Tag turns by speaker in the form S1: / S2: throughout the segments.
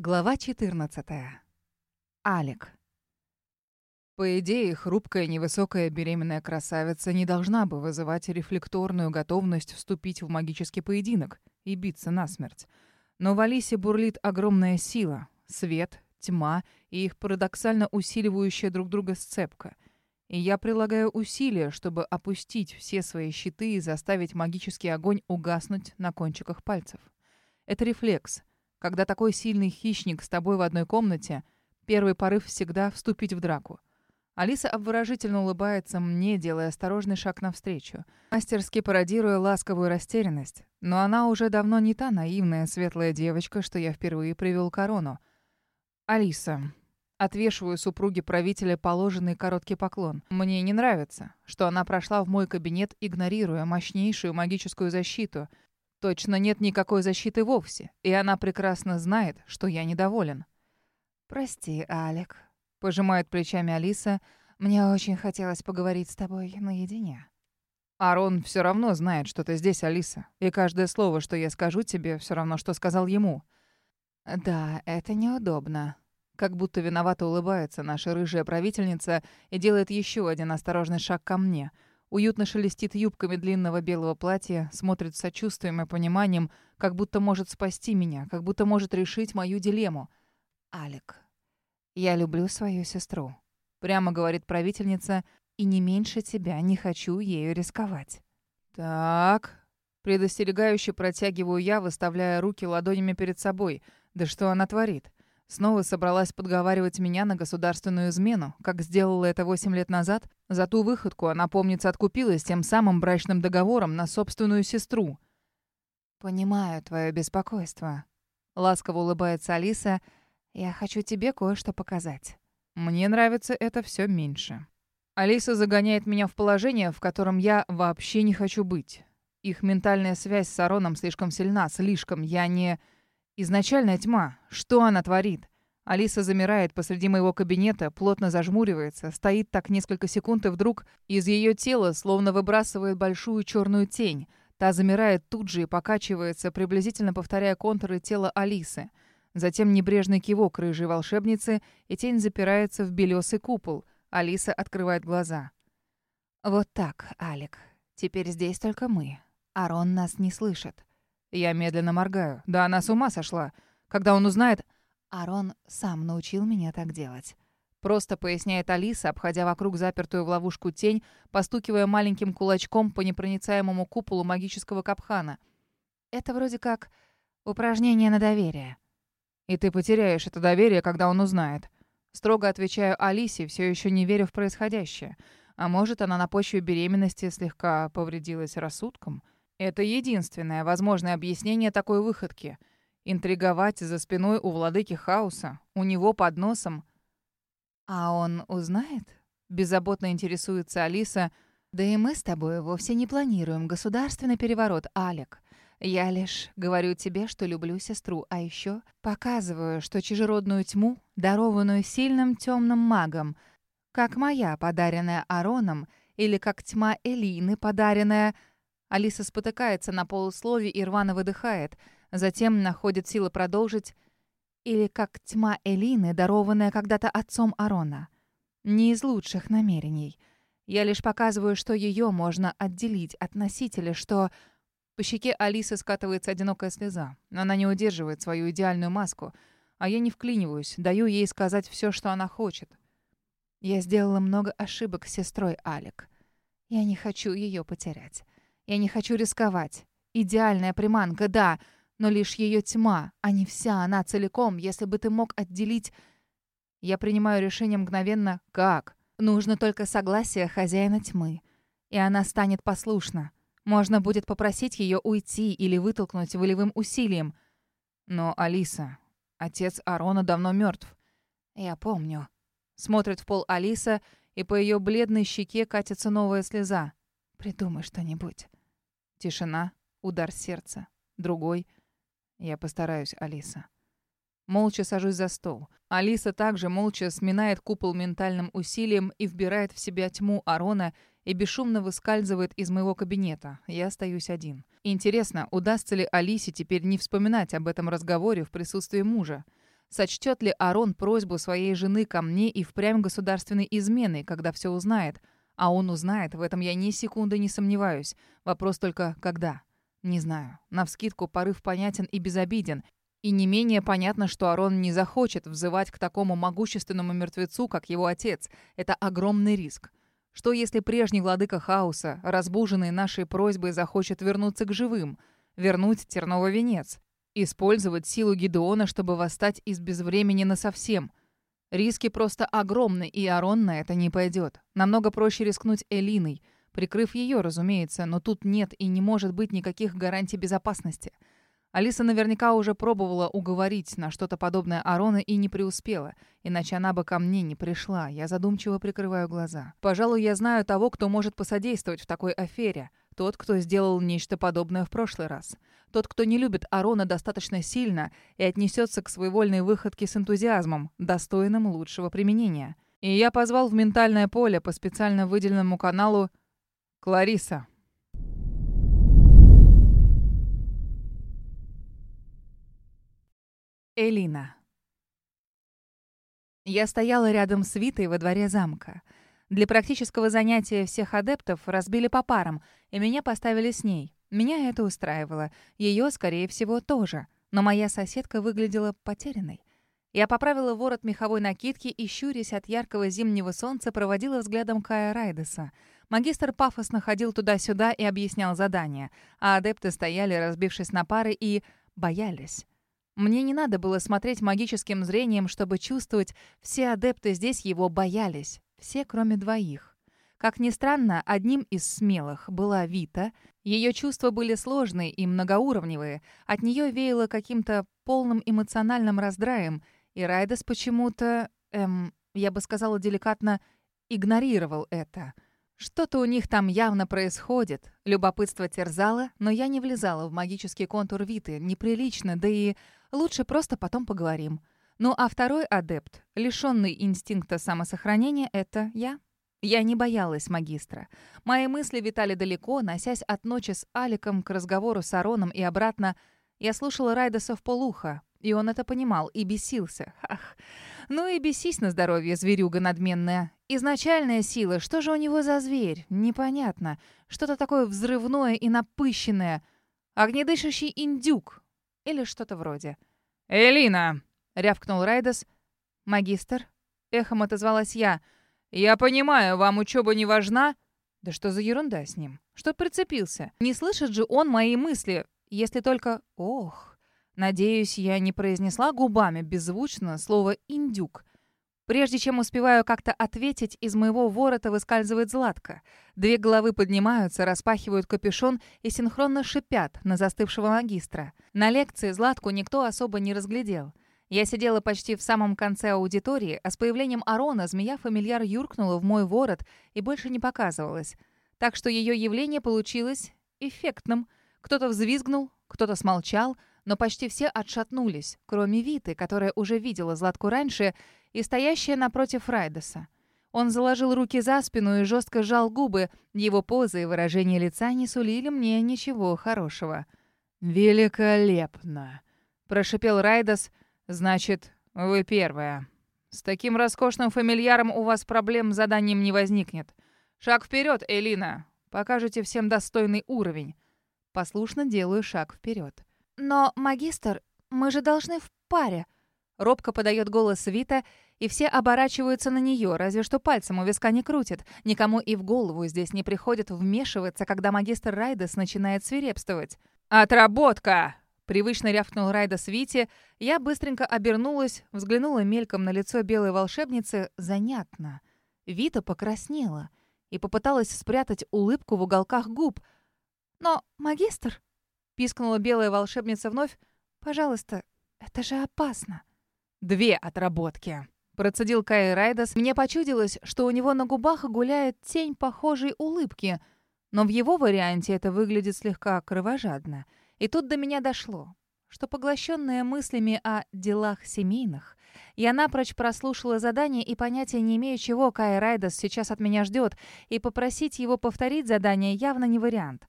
S1: Глава 14. Алик. По идее, хрупкая невысокая беременная красавица не должна бы вызывать рефлекторную готовность вступить в магический поединок и биться насмерть. Но в Алисе бурлит огромная сила, свет, тьма и их парадоксально усиливающая друг друга сцепка. И я прилагаю усилия, чтобы опустить все свои щиты и заставить магический огонь угаснуть на кончиках пальцев. Это рефлекс — когда такой сильный хищник с тобой в одной комнате, первый порыв всегда вступить в драку. Алиса обворожительно улыбается мне, делая осторожный шаг навстречу, мастерски пародируя ласковую растерянность. Но она уже давно не та наивная светлая девочка, что я впервые привел корону. «Алиса», Отвешиваю супруге правителя положенный короткий поклон. Мне не нравится, что она прошла в мой кабинет, игнорируя мощнейшую магическую защиту, Точно нет никакой защиты вовсе, и она прекрасно знает, что я недоволен.
S2: «Прости, Алек», — пожимает плечами Алиса. «Мне очень хотелось поговорить с тобой наедине».
S1: «Арон все равно знает, что ты здесь, Алиса, и каждое слово, что я скажу тебе, все равно, что сказал ему».
S2: «Да, это неудобно»,
S1: как будто виновато улыбается наша рыжая правительница и делает еще один осторожный шаг ко мне — Уютно шелестит юбками длинного белого платья, смотрит с сочувствием и пониманием, как будто может спасти меня, как будто может решить мою дилемму.
S2: «Алик, я люблю свою сестру», —
S1: прямо говорит правительница,
S2: «и не меньше тебя не хочу ею рисковать».
S1: «Так...» Предостерегающе протягиваю я, выставляя руки ладонями перед собой. Да что она творит? Снова собралась подговаривать меня на государственную измену, как сделала это восемь лет назад. За ту выходку она, помнится, откупилась тем самым брачным договором на собственную сестру.
S2: «Понимаю твое беспокойство», — ласково улыбается Алиса. «Я хочу тебе кое-что показать».
S1: Мне нравится это все меньше. Алиса загоняет меня в положение, в котором я вообще не хочу быть. Их ментальная связь с Ароном слишком сильна, слишком. Я не... Изначальная тьма. Что она творит? Алиса замирает посреди моего кабинета, плотно зажмуривается, стоит так несколько секунд, и вдруг из ее тела словно выбрасывает большую черную тень. Та замирает тут же и покачивается, приблизительно повторяя контуры тела Алисы. Затем небрежный кивок рыжей волшебницы, и тень запирается в белесый купол. Алиса открывает глаза.
S2: «Вот так, Алик. Теперь здесь только мы. Арон нас не слышит.
S1: Я медленно моргаю. Да она с ума сошла. Когда он узнает...
S2: Арон сам научил меня так делать.
S1: Просто поясняет Алиса, обходя вокруг запертую в ловушку тень, постукивая маленьким кулачком по непроницаемому куполу магического капхана.
S2: Это вроде как упражнение на доверие.
S1: И ты потеряешь это доверие, когда он узнает. Строго отвечаю Алисе, все еще не веря в происходящее. А может, она на почве беременности слегка повредилась рассудком? — это единственное возможное объяснение такой выходки. Интриговать за спиной у владыки хаоса, у него под носом.
S2: «А он узнает?» — беззаботно интересуется Алиса. «Да и мы с тобой вовсе не планируем государственный переворот, Алек. Я лишь говорю тебе, что люблю сестру, а еще показываю, что чужеродную тьму, дарованную сильным темным магом, как моя, подаренная Ароном, или как тьма Элины, подаренная
S1: Алиса спотыкается на полуслове и рвано выдыхает. Затем находит силы продолжить.
S2: Или как тьма Элины, дарованная когда-то отцом Арона. Не из лучших намерений. Я лишь показываю, что ее можно отделить от носителя, что...
S1: По щеке Алисы скатывается одинокая слеза. Она не удерживает свою идеальную маску. А я не вклиниваюсь, даю ей сказать все, что она хочет.
S2: Я сделала много ошибок с сестрой Алик. Я не хочу ее потерять. Я не хочу рисковать. Идеальная приманка, да, но лишь ее тьма, а не вся она целиком. Если бы ты мог отделить... Я принимаю решение мгновенно. Как? Нужно только согласие хозяина тьмы. И она станет послушна. Можно будет попросить ее уйти или вытолкнуть волевым усилием.
S1: Но, Алиса, отец Арона давно мертв.
S2: Я помню.
S1: Смотрит в пол Алиса, и по ее бледной щеке катится новая слеза.
S2: Придумай что-нибудь.
S1: Тишина, удар сердца. Другой. Я постараюсь, Алиса. Молча сажусь за стол. Алиса также молча сминает купол ментальным усилием и вбирает в себя тьму Арона и бесшумно выскальзывает из моего кабинета. Я остаюсь один. Интересно, удастся ли Алисе теперь не вспоминать об этом разговоре в присутствии мужа? Сочтет ли Арон просьбу своей жены ко мне и впрямь государственной изменой, когда все узнает? А он узнает, в этом я ни секунды не сомневаюсь. Вопрос только, когда? Не знаю. Навскидку порыв понятен и безобиден. И не менее понятно, что Арон не захочет взывать к такому могущественному мертвецу, как его отец. Это огромный риск. Что если прежний владыка хаоса, разбуженный нашей просьбой, захочет вернуться к живым? Вернуть терновый венец? Использовать силу Гедеона, чтобы восстать из безвремени насовсем? Риски просто огромны, и Арон на это не пойдет. Намного проще рискнуть Элиной. Прикрыв ее, разумеется, но тут нет и не может быть никаких гарантий безопасности. Алиса наверняка уже пробовала уговорить на что-то подобное Арона и не преуспела, иначе она бы ко мне не пришла. Я задумчиво прикрываю глаза. Пожалуй, я знаю того, кто может посодействовать в такой афере. Тот, кто сделал нечто подобное в прошлый раз. Тот, кто не любит Арона достаточно сильно и отнесется к своевольной выходке с энтузиазмом, достойным лучшего применения. И я позвал в ментальное поле по специально выделенному каналу Клариса. Элина. Я стояла рядом с Витой во дворе замка. Для практического занятия всех адептов разбили по парам, и меня поставили с ней. Меня это устраивало. Ее, скорее всего, тоже. Но моя соседка выглядела потерянной. Я поправила ворот меховой накидки и, щурясь от яркого зимнего солнца, проводила взглядом Кая Райдеса. Магистр пафосно ходил туда-сюда и объяснял задания, а адепты стояли, разбившись на пары, и боялись. Мне не надо было смотреть магическим зрением, чтобы чувствовать, все адепты здесь его боялись. Все, кроме двоих. Как ни странно, одним из смелых была Вита. Ее чувства были сложные и многоуровневые. От нее веяло каким-то полным эмоциональным раздраем. И Райдас почему-то, эм, я бы сказала деликатно, игнорировал это. Что-то у них там явно происходит. Любопытство терзало, но я не влезала в магический контур Виты. Неприлично, да и Лучше просто потом поговорим. Ну а второй адепт, лишенный инстинкта самосохранения, это я. Я не боялась магистра. Мои мысли витали далеко, носясь от ночи с Аликом к разговору с Ароном и обратно. Я слушала Райдаса в полухо, и он это понимал и бесился. Ах, ну и бесись на здоровье, зверюга надменная. Изначальная сила, что же у него за зверь? Непонятно. Что-то такое взрывное и напыщенное. Огнедышащий индюк, или что-то вроде. «Элина!» — рявкнул Райдас. «Магистр?» — эхом отозвалась я. «Я понимаю, вам учеба не важна?» «Да что за ерунда с ним? Что прицепился? Не слышит же он мои мысли, если только... Ох!» Надеюсь, я не произнесла губами беззвучно слово «индюк». Прежде чем успеваю как-то ответить, из моего ворота выскальзывает Златка. Две головы поднимаются, распахивают капюшон и синхронно шипят на застывшего магистра. На лекции Златку никто особо не разглядел. Я сидела почти в самом конце аудитории, а с появлением Арона змея-фамильяр юркнула в мой ворот и больше не показывалась. Так что ее явление получилось эффектным. Кто-то взвизгнул, кто-то смолчал, но почти все отшатнулись, кроме Виты, которая уже видела Златку раньше, и стоящая напротив Райдеса. Он заложил руки за спину и жестко сжал губы. Его поза и выражение лица не сулили мне ничего хорошего. «Великолепно!» — прошипел Райдес. «Значит, вы первая. С таким роскошным фамильяром у вас проблем с заданием не возникнет. Шаг вперед, Элина! Покажете всем достойный уровень». Послушно делаю шаг вперед.
S2: «Но, магистр, мы же должны в паре», Робко подает голос Вита, и все оборачиваются на нее, разве что пальцем у виска не крутят. Никому и в голову здесь не приходит вмешиваться, когда магистр Райдес начинает свирепствовать. «Отработка!» Привычно рявкнул Райдас Вите. Я быстренько обернулась, взглянула мельком на лицо белой волшебницы. Занятно. Вита покраснела и попыталась спрятать улыбку в уголках губ. «Но, магистр...» — пискнула белая волшебница вновь. «Пожалуйста, это же опасно».
S1: Две отработки. Процедил Кай Райдас. Мне почудилось, что у него на губах гуляет тень похожей улыбки. Но в его варианте это выглядит слегка кровожадно. И тут до меня дошло, что поглощенная мыслями о делах семейных, я напрочь прослушала задание и понятия не имею, чего Кай Райдас сейчас от меня ждет, и попросить его повторить задание явно не вариант.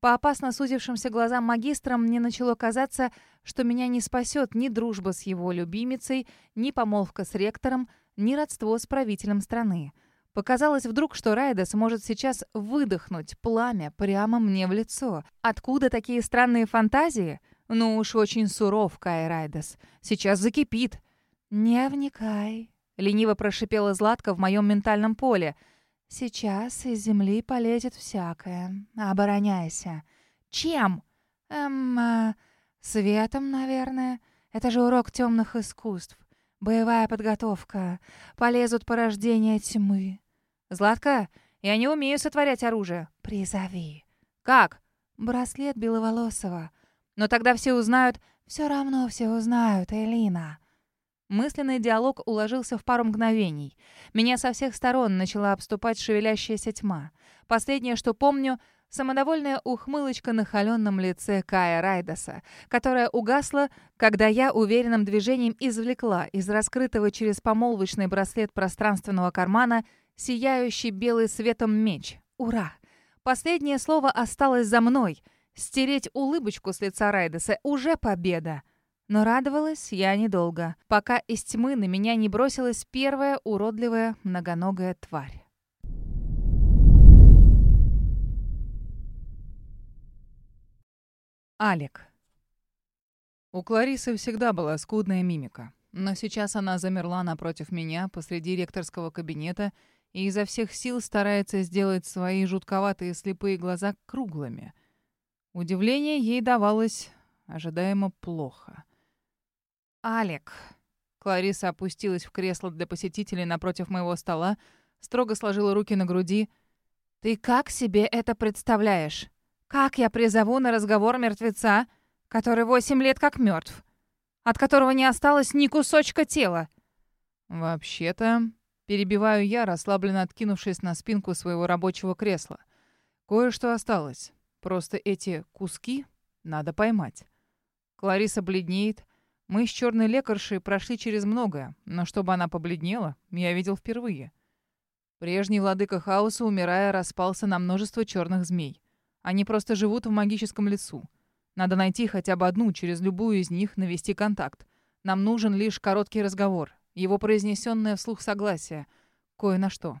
S2: По опасно сузившимся глазам магистра мне начало казаться, что меня не спасет ни дружба с его любимицей, ни помолвка с ректором, ни родство с правителем страны. Показалось вдруг, что Райда сможет сейчас выдохнуть пламя прямо мне в лицо. Откуда такие странные фантазии? Ну уж очень суров Кай Райдас. Сейчас закипит. «Не вникай», — лениво прошипела Златка в моем ментальном поле. «Сейчас из земли полезет всякое. Обороняйся». «Чем?» «Эм, э, светом, наверное. Это же урок темных искусств. Боевая подготовка. Полезут порождения тьмы. «Златка, я не умею сотворять оружие». «Призови». «Как?» «Браслет Беловолосого». «Но тогда все узнают...» «Все равно все узнают, Элина». Мысленный диалог уложился в пару мгновений. Меня со всех сторон начала обступать шевелящаяся тьма. Последнее, что помню, самодовольная ухмылочка на холеном лице Кая Райдаса, которая угасла, когда я уверенным движением извлекла из раскрытого через помолвочный браслет пространственного кармана сияющий белый светом меч. Ура! Последнее слово осталось за мной. Стереть улыбочку с лица Райдеса — уже победа. Но радовалась я недолго, пока из тьмы на меня не бросилась первая уродливая многоногая тварь.
S1: Алик. У Кларисы всегда была скудная мимика. Но сейчас она замерла напротив меня посреди ректорского кабинета и изо всех сил старается сделать свои жутковатые слепые глаза круглыми. Удивление ей давалось ожидаемо плохо. «Алек!» Клариса опустилась в кресло для посетителей напротив моего стола, строго сложила руки на груди. «Ты как себе это представляешь? Как я призову на разговор мертвеца, который восемь лет как мертв, от которого не осталось ни кусочка тела?» «Вообще-то...» Перебиваю я, расслабленно откинувшись на спинку своего рабочего кресла. Кое-что осталось. Просто эти куски надо поймать. Клариса бледнеет. Мы с черной лекаршей прошли через многое, но чтобы она побледнела, я видел впервые. Прежний владыка хаоса, умирая, распался на множество черных змей. Они просто живут в магическом лесу. Надо найти хотя бы одну, через любую из них навести контакт. Нам нужен лишь короткий разговор, его произнесенное вслух согласие. Кое на что.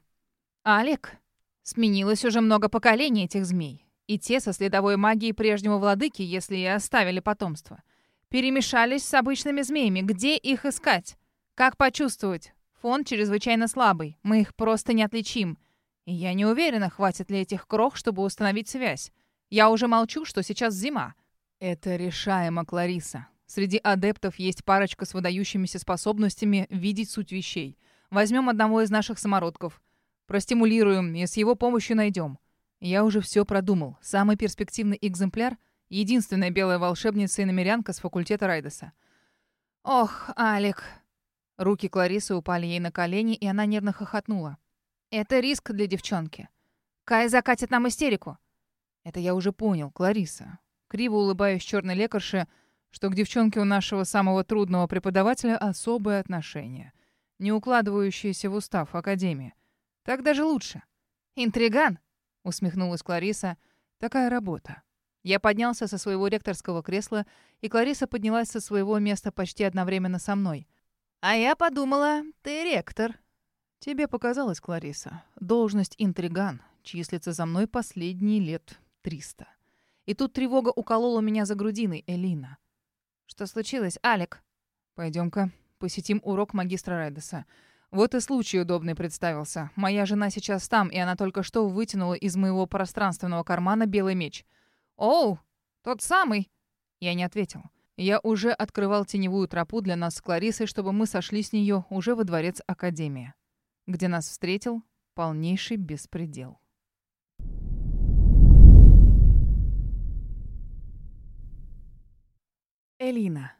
S1: «Алик, сменилось уже много поколений этих змей. И те со следовой магией прежнего владыки, если и оставили потомство. Перемешались с обычными змеями. Где их искать? Как почувствовать? Фон чрезвычайно слабый. Мы их просто не отличим. И я не уверена, хватит ли этих крох, чтобы установить связь. Я уже молчу, что сейчас зима. Это решаемо, Клариса. Среди адептов есть парочка с выдающимися способностями видеть суть вещей. Возьмем одного из наших самородков. Простимулируем и с его помощью найдем. Я уже все продумал. Самый перспективный экземпляр — единственная белая волшебница и намерянка с факультета Райдеса. «Ох, Алик!» Руки Кларисы упали ей на колени, и она нервно хохотнула. «Это риск для девчонки. Кай закатит нам истерику». «Это я уже понял, Клариса». Криво улыбаюсь черной лекарше — что к девчонке у нашего самого трудного преподавателя особое отношение, не укладывающееся в устав Академии. Так даже лучше. «Интриган!» — усмехнулась Клариса. «Такая работа». Я поднялся со своего ректорского кресла, и Клариса поднялась со своего места почти одновременно со мной. «А я подумала, ты ректор». «Тебе показалось, Клариса, должность интриган числится за мной последние лет триста». И тут тревога уколола меня за грудиной, Элина. «Что случилось, Алик?» «Пойдем-ка, посетим урок магистра Райдеса. Вот и случай удобный представился. Моя жена сейчас там, и она только что вытянула из моего пространственного кармана белый меч. «Оу, тот самый!» Я не ответил. Я уже открывал теневую тропу для нас с Кларисой, чтобы мы сошли с нее уже во дворец Академии, где нас встретил полнейший беспредел. Элина.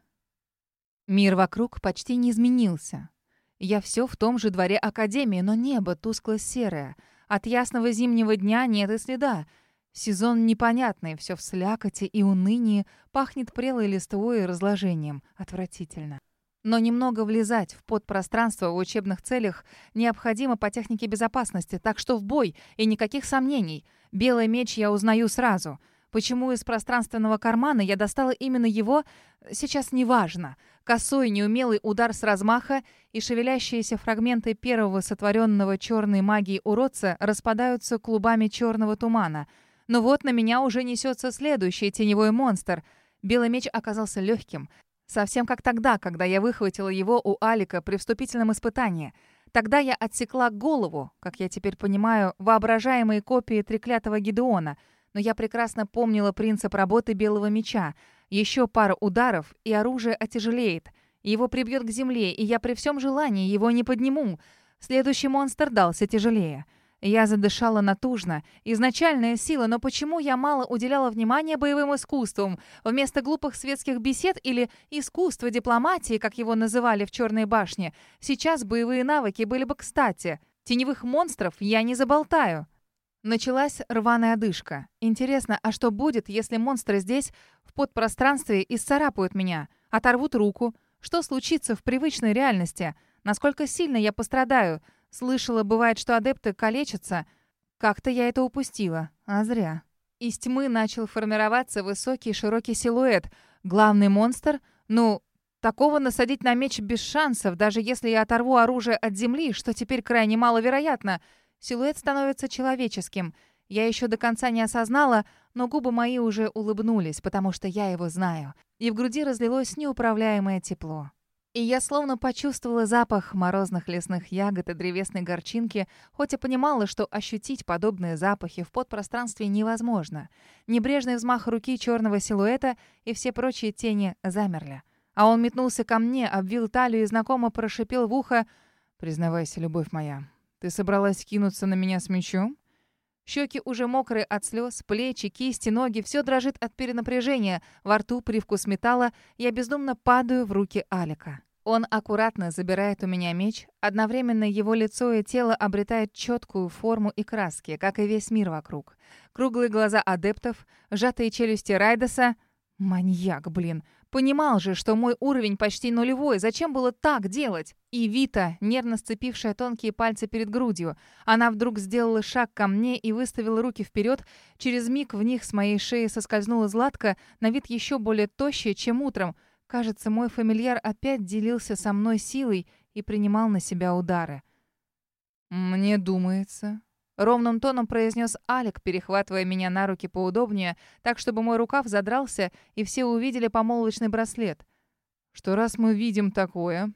S1: Мир вокруг почти не изменился. Я все в том же дворе Академии, но небо тускло-серое. От ясного зимнего дня нет и следа. Сезон непонятный, все в слякоти и унынии, пахнет прелой листвой и разложением. Отвратительно. Но немного влезать в подпространство в учебных целях необходимо по технике безопасности, так что в бой и никаких сомнений. Белый меч я узнаю сразу —
S2: Почему из пространственного кармана я достала именно его, сейчас неважно. Косой, неумелый удар с размаха и шевелящиеся фрагменты первого сотворенного черной магией уродца распадаются клубами черного тумана. Но вот на меня уже несется следующий теневой монстр. Белый меч оказался легким. Совсем как тогда, когда я выхватила его у Алика при вступительном испытании. Тогда я отсекла голову, как я теперь понимаю, воображаемые копии треклятого Гидеона — но я прекрасно помнила принцип работы белого меча. Еще пара ударов, и оружие отяжелеет. Его прибьет к земле, и я при всем желании его не подниму. Следующий монстр дался тяжелее. Я задышала натужно. Изначальная сила, но почему я мало уделяла внимания боевым искусствам? Вместо глупых светских бесед или искусства дипломатии, как его называли в Черной башне, сейчас боевые навыки были бы кстати. Теневых монстров я не заболтаю. Началась рваная одышка. Интересно, а что будет, если монстры здесь, в подпространстве, исцарапают меня? Оторвут руку? Что случится в привычной реальности? Насколько сильно я пострадаю? Слышала, бывает, что адепты калечатся. Как-то я это упустила. А зря. Из тьмы начал формироваться высокий широкий силуэт. Главный монстр? Ну, такого насадить на меч без шансов, даже если я оторву оружие от земли, что теперь крайне маловероятно — Силуэт становится человеческим. Я еще до конца не осознала, но губы мои уже улыбнулись, потому что я его знаю. И в груди разлилось неуправляемое тепло. И я словно почувствовала запах морозных лесных ягод и древесной горчинки, хоть и понимала, что ощутить подобные запахи в подпространстве невозможно. Небрежный взмах руки черного силуэта и все прочие тени замерли. А он метнулся ко мне, обвил талию и знакомо прошипел в ухо «Признавайся, любовь моя, ты собралась кинуться на меня с мечом? Щеки уже мокрые от слез, плечи, кисти, ноги, все дрожит от перенапряжения. Во рту привкус металла, я бездумно падаю в руки Алика. Он аккуратно забирает у меня меч, одновременно его лицо и тело обретают четкую форму и краски, как и весь мир вокруг. Круглые глаза адептов, сжатые челюсти Райдаса. Маньяк, блин. Понимал же, что мой уровень почти нулевой. Зачем было так делать? И Вита, нервно сцепившая тонкие пальцы перед грудью. Она вдруг сделала шаг ко мне и выставила руки вперед. Через миг в них с моей шеи соскользнула Златка, на вид еще более тощая, чем утром. Кажется, мой фамильяр опять делился со мной силой и принимал на себя удары. «Мне думается, Ровным тоном произнес Алик, перехватывая меня на руки поудобнее, так, чтобы мой рукав задрался, и все увидели помолвочный браслет. Что раз мы видим такое,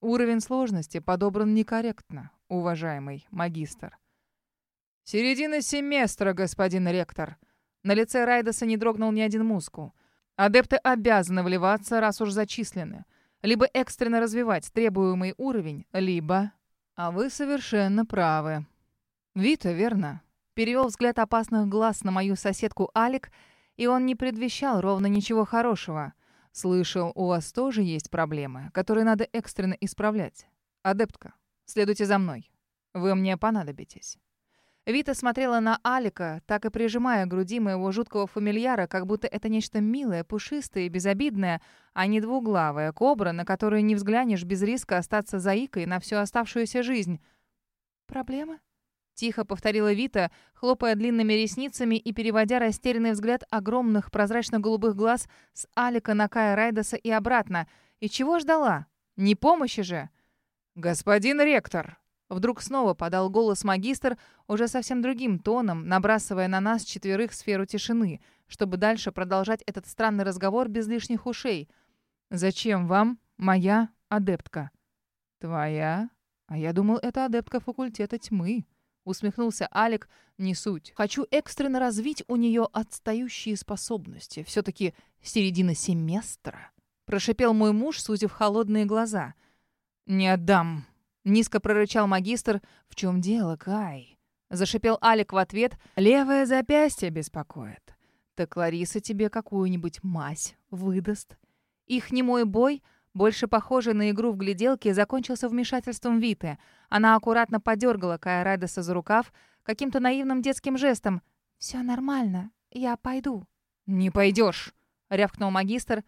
S2: уровень сложности подобран некорректно, уважаемый магистр. «Середина семестра, господин ректор». На лице Райдаса не дрогнул ни один мускул. Адепты обязаны вливаться, раз уж зачислены. Либо экстренно развивать требуемый уровень, либо... А вы совершенно правы. «Вита, верно?» Перевел взгляд опасных глаз на мою соседку Алик, и он не предвещал ровно ничего хорошего. «Слышал, у вас тоже есть проблемы, которые надо экстренно исправлять. Адептка, следуйте за мной. Вы мне понадобитесь». Вита смотрела на Алика, так и прижимая груди моего жуткого фамильяра, как будто это нечто милое, пушистое и безобидное, а не двуглавая кобра, на которую не взглянешь без риска остаться заикой на всю оставшуюся жизнь. «Проблемы?» Тихо повторила Вита, хлопая длинными ресницами и переводя растерянный взгляд огромных прозрачно-голубых глаз с Алика на Кая Райдаса и обратно. И чего ждала? Не помощи же? «Господин ректор!» Вдруг снова подал голос магистр, уже совсем другим тоном, набрасывая на нас четверых сферу тишины, чтобы дальше продолжать этот странный разговор без лишних ушей. «Зачем вам моя адептка?» «Твоя? А я думал, это адептка факультета тьмы». Усмехнулся Алик. Не суть. Хочу экстренно развить у нее отстающие способности. Все-таки середина семестра. Прошипел мой муж, сузив холодные глаза. «Не отдам!» Низко прорычал магистр. «В чем дело, Кай?» Зашипел Алик в ответ. «Левое запястье беспокоит. Так Лариса тебе какую-нибудь мазь выдаст. Их немой бой больше похожий на игру в гляделки, закончился вмешательством Виты. Она аккуратно подергала Кая Райдеса за рукав каким-то наивным детским жестом. «Все нормально, я пойду». «Не пойдешь», — рявкнул магистр.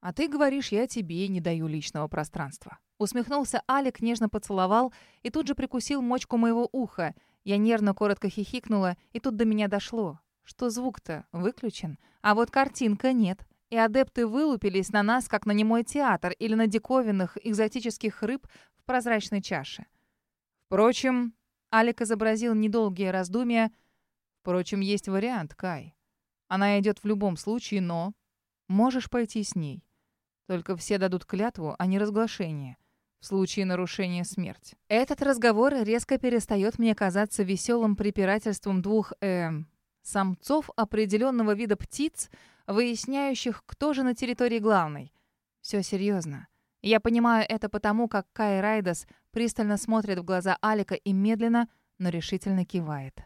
S2: «А ты говоришь, я тебе не даю личного пространства». Усмехнулся Алик, нежно поцеловал и тут же прикусил мочку моего уха. Я нервно коротко хихикнула, и тут до меня дошло. что звук-то выключен, а вот картинка нет. И адепты вылупились на нас, как на немой театр или на диковинных экзотических рыб в прозрачной чаше.
S1: Впрочем, Алик изобразил недолгие раздумья. Впрочем, есть вариант, Кай. Она идет в любом случае, но... Можешь пойти с ней. Только все дадут клятву, а не разглашение. В случае нарушения смерть.
S2: Этот разговор резко перестает мне казаться веселым препирательством двух, эм, самцов определенного вида птиц, выясняющих, кто же на территории главной. Все серьезно. Я понимаю это потому, как Кай Райдас пристально смотрит в глаза Алика и медленно, но решительно кивает.